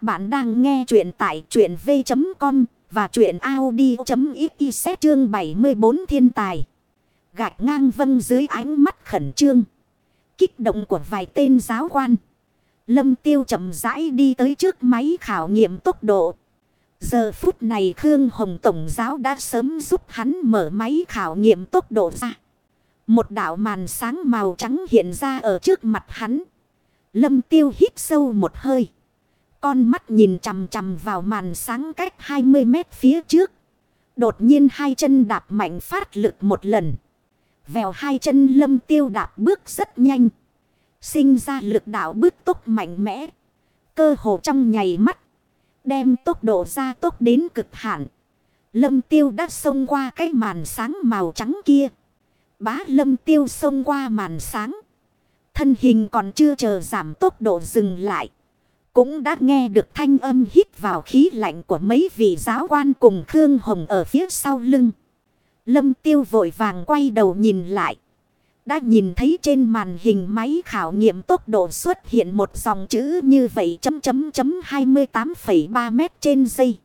Các bạn đang nghe chuyện tại chuyện v.com và chuyện Audi.xyz chương 74 thiên tài. Gạch ngang vân dưới ánh mắt khẩn trương. Kích động của vài tên giáo quan. Lâm tiêu chậm rãi đi tới trước máy khảo nghiệm tốc độ. Giờ phút này Khương Hồng Tổng giáo đã sớm giúp hắn mở máy khảo nghiệm tốc độ ra. Một đạo màn sáng màu trắng hiện ra ở trước mặt hắn. Lâm tiêu hít sâu một hơi. Con mắt nhìn chằm chằm vào màn sáng cách 20 mét phía trước. Đột nhiên hai chân đạp mạnh phát lực một lần. Vèo hai chân lâm tiêu đạp bước rất nhanh. Sinh ra lực đạo bước tốc mạnh mẽ. Cơ hồ trong nhảy mắt. Đem tốc độ ra tốc đến cực hạn. Lâm tiêu đã xông qua cái màn sáng màu trắng kia. Bá lâm tiêu xông qua màn sáng. Thân hình còn chưa chờ giảm tốc độ dừng lại. Cũng đã nghe được thanh âm hít vào khí lạnh của mấy vị giáo quan cùng Khương Hồng ở phía sau lưng. Lâm tiêu vội vàng quay đầu nhìn lại. Đã nhìn thấy trên màn hình máy khảo nghiệm tốc độ xuất hiện một dòng chữ như vậy chấm chấm chấm 28,3 mét trên giây.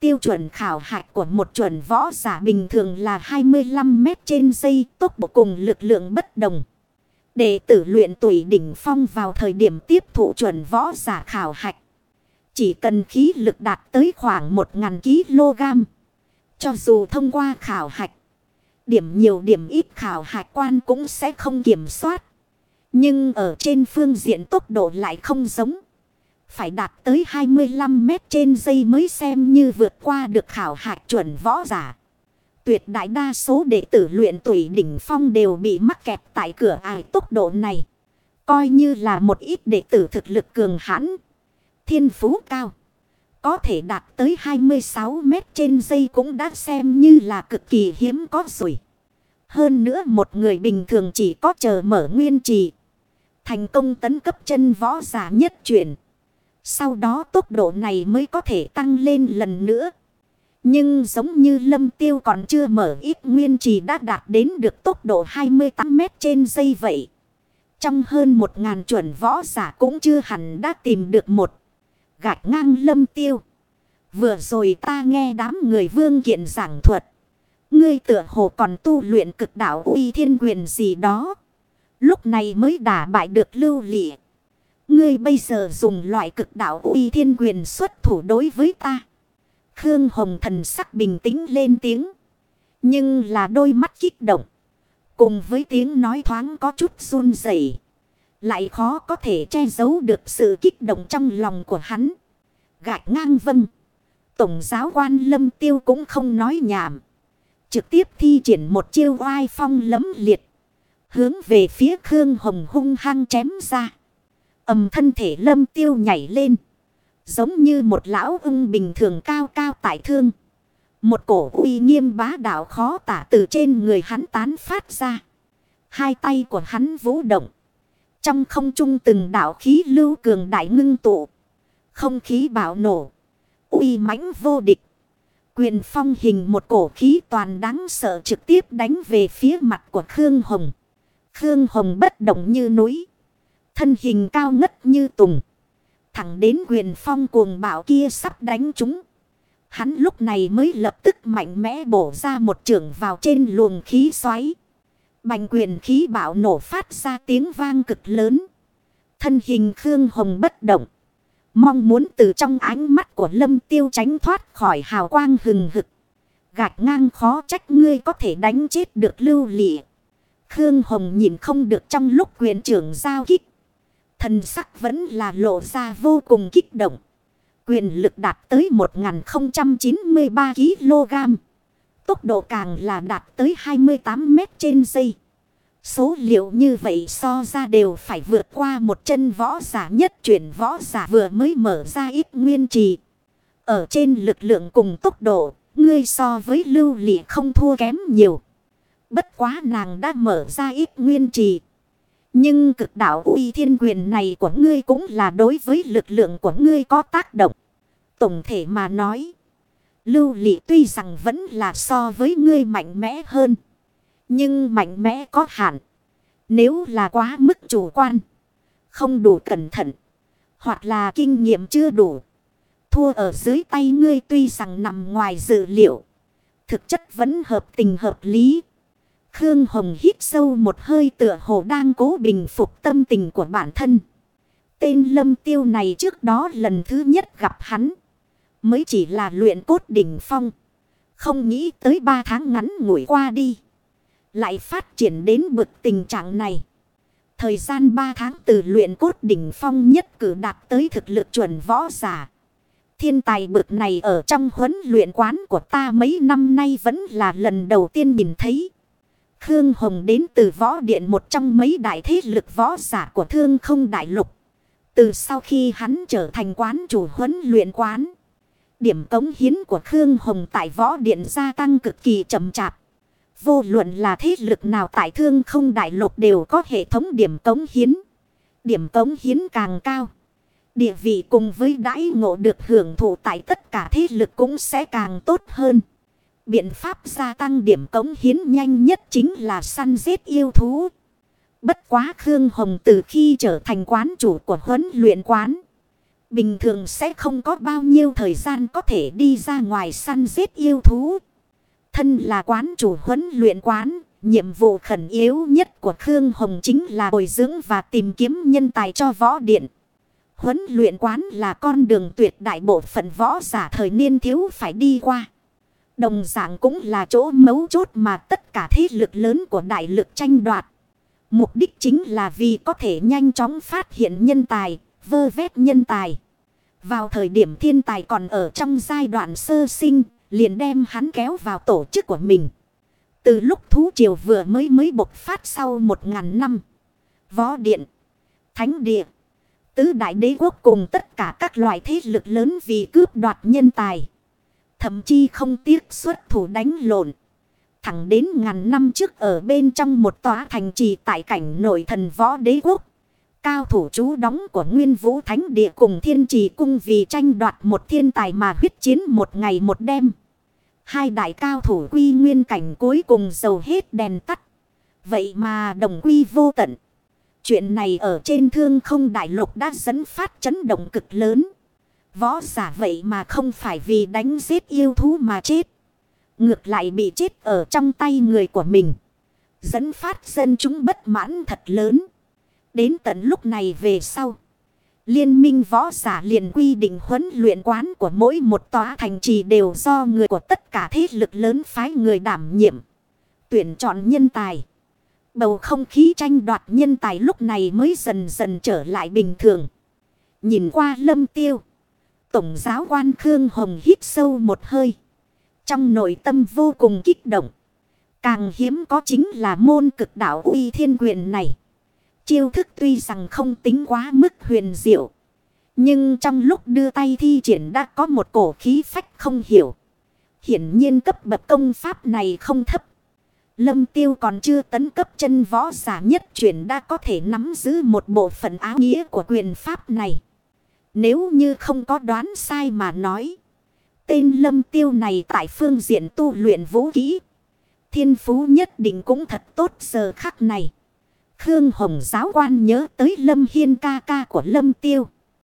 Tiêu chuẩn khảo hạch của một chuẩn võ giả bình thường là 25 mét trên giây tốc độ cùng lực lượng bất đồng. Đệ tử luyện tuổi đỉnh phong vào thời điểm tiếp thụ chuẩn võ giả khảo hạch. Chỉ cần khí lực đạt tới khoảng 1.000 kg. Cho dù thông qua khảo hạch. Điểm nhiều điểm ít khảo hạch quan cũng sẽ không kiểm soát. Nhưng ở trên phương diện tốc độ lại không giống. Phải đạt tới 25 mét trên giây mới xem như vượt qua được khảo hạch chuẩn võ giả. Tuyệt đại đa số đệ tử luyện tuổi đỉnh phong đều bị mắc kẹt tại cửa ải tốc độ này. Coi như là một ít đệ tử thực lực cường hãn. Thiên phú cao. Có thể đạt tới 26 mét trên giây cũng đã xem như là cực kỳ hiếm có rồi. Hơn nữa một người bình thường chỉ có chờ mở nguyên trì. Thành công tấn cấp chân võ giả nhất chuyển. Sau đó tốc độ này mới có thể tăng lên lần nữa. Nhưng giống như lâm tiêu còn chưa mở ít nguyên trì đã đạt đến được tốc độ 28 mét trên giây vậy. Trong hơn một ngàn chuẩn võ giả cũng chưa hẳn đã tìm được một gạch ngang lâm tiêu. Vừa rồi ta nghe đám người vương kiện giảng thuật. Ngươi tựa hồ còn tu luyện cực đạo uy thiên quyền gì đó. Lúc này mới đả bại được lưu lị. Ngươi bây giờ dùng loại cực đạo uy thiên quyền xuất thủ đối với ta. Khương Hồng thần sắc bình tĩnh lên tiếng. Nhưng là đôi mắt kích động. Cùng với tiếng nói thoáng có chút run rẩy, Lại khó có thể che giấu được sự kích động trong lòng của hắn. Gạch ngang vâng. Tổng giáo quan lâm tiêu cũng không nói nhảm. Trực tiếp thi triển một chiêu oai phong lấm liệt. Hướng về phía Khương Hồng hung hăng chém ra. ầm thân thể lâm tiêu nhảy lên. Giống như một lão ưng bình thường cao tại thương. Một cổ uy nghiêm bá đạo khó tả từ trên người hắn tán phát ra. Hai tay của hắn vũ động. Trong không trung từng đạo khí lưu cường đại ngưng tụ. Không khí bạo nổ. uy mãnh vô địch. Quyền phong hình một cổ khí toàn đáng sợ trực tiếp đánh về phía mặt của Khương Hồng. Khương Hồng bất động như núi. Thân hình cao ngất như tùng. Thẳng đến quyền phong cuồng bạo kia sắp đánh chúng. Hắn lúc này mới lập tức mạnh mẽ bổ ra một trường vào trên luồng khí xoáy. Bành quyền khí bạo nổ phát ra tiếng vang cực lớn. Thân hình Khương Hồng bất động. Mong muốn từ trong ánh mắt của lâm tiêu tránh thoát khỏi hào quang hừng hực. Gạch ngang khó trách ngươi có thể đánh chết được lưu lị. Khương Hồng nhìn không được trong lúc quyền trưởng giao kích. Thần sắc vẫn là lộ ra vô cùng kích động. Quyền lực đạt tới 1093 kg. Tốc độ càng là đạt tới 28 mét trên giây. Số liệu như vậy so ra đều phải vượt qua một chân võ giả nhất chuyển võ giả vừa mới mở ra ít nguyên trì. Ở trên lực lượng cùng tốc độ, ngươi so với lưu lị không thua kém nhiều. Bất quá nàng đã mở ra ít nguyên trì. Nhưng cực đạo uy thiên quyền này của ngươi cũng là đối với lực lượng của ngươi có tác động. Tổng thể mà nói. Lưu lị tuy rằng vẫn là so với ngươi mạnh mẽ hơn. Nhưng mạnh mẽ có hạn. Nếu là quá mức chủ quan. Không đủ cẩn thận. Hoặc là kinh nghiệm chưa đủ. Thua ở dưới tay ngươi tuy rằng nằm ngoài dự liệu. Thực chất vẫn hợp tình hợp lý. Khương Hồng hít sâu một hơi tựa hồ đang cố bình phục tâm tình của bản thân. Tên lâm tiêu này trước đó lần thứ nhất gặp hắn. Mới chỉ là luyện cốt đỉnh phong. Không nghĩ tới ba tháng ngắn ngủi qua đi. Lại phát triển đến bực tình trạng này. Thời gian ba tháng từ luyện cốt đỉnh phong nhất cử đạt tới thực lực chuẩn võ giả. Thiên tài bực này ở trong huấn luyện quán của ta mấy năm nay vẫn là lần đầu tiên nhìn thấy. Khương Hồng đến từ võ điện một trong mấy đại thế lực võ giả của thương không đại lục. Từ sau khi hắn trở thành quán chủ huấn luyện quán. Điểm cống hiến của Khương Hồng tại võ điện gia tăng cực kỳ chậm chạp. Vô luận là thế lực nào tại thương không đại lục đều có hệ thống điểm cống hiến. Điểm cống hiến càng cao. Địa vị cùng với đãi ngộ được hưởng thụ tại tất cả thế lực cũng sẽ càng tốt hơn. Biện pháp gia tăng điểm cống hiến nhanh nhất chính là săn giết yêu thú. Bất quá Khương Hồng từ khi trở thành quán chủ của huấn luyện quán. Bình thường sẽ không có bao nhiêu thời gian có thể đi ra ngoài săn giết yêu thú. Thân là quán chủ huấn luyện quán. Nhiệm vụ khẩn yếu nhất của Khương Hồng chính là bồi dưỡng và tìm kiếm nhân tài cho võ điện. Huấn luyện quán là con đường tuyệt đại bộ phận võ giả thời niên thiếu phải đi qua. Đồng dạng cũng là chỗ mấu chốt mà tất cả thế lực lớn của đại lực tranh đoạt. Mục đích chính là vì có thể nhanh chóng phát hiện nhân tài, vơ vét nhân tài. Vào thời điểm thiên tài còn ở trong giai đoạn sơ sinh, liền đem hắn kéo vào tổ chức của mình. Từ lúc thú triều vừa mới mới bộc phát sau một ngàn năm. Võ điện, thánh địa, tứ đại đế quốc cùng tất cả các loại thế lực lớn vì cướp đoạt nhân tài. Thậm chí không tiếc xuất thủ đánh lộn. Thẳng đến ngàn năm trước ở bên trong một tòa thành trì tại cảnh nội thần võ đế quốc. Cao thủ chú đóng của Nguyên Vũ Thánh Địa cùng Thiên Trì Cung vì tranh đoạt một thiên tài mà huyết chiến một ngày một đêm. Hai đại cao thủ quy nguyên cảnh cuối cùng dầu hết đèn tắt. Vậy mà đồng quy vô tận. Chuyện này ở trên thương không đại lục đã dẫn phát chấn động cực lớn. Võ giả vậy mà không phải vì đánh giết yêu thú mà chết. Ngược lại bị chết ở trong tay người của mình. Dẫn phát dân chúng bất mãn thật lớn. Đến tận lúc này về sau. Liên minh võ giả liền quy định huấn luyện quán của mỗi một tòa thành trì đều do người của tất cả thế lực lớn phái người đảm nhiệm. Tuyển chọn nhân tài. Bầu không khí tranh đoạt nhân tài lúc này mới dần dần trở lại bình thường. Nhìn qua lâm tiêu. Tổng giáo quan Khương Hồng hít sâu một hơi. Trong nội tâm vô cùng kích động. Càng hiếm có chính là môn cực đạo uy thiên quyền này. Chiêu thức tuy rằng không tính quá mức huyền diệu. Nhưng trong lúc đưa tay thi triển đã có một cổ khí phách không hiểu. Hiển nhiên cấp bậc công pháp này không thấp. Lâm tiêu còn chưa tấn cấp chân võ giả nhất chuyển đã có thể nắm giữ một bộ phận áo nghĩa của quyền pháp này. Nếu như không có đoán sai mà nói. Tên lâm tiêu này tại phương diện tu luyện vũ kỹ. Thiên phú nhất định cũng thật tốt giờ khắc này. Khương Hồng giáo quan nhớ tới lâm hiên ca ca của lâm tiêu.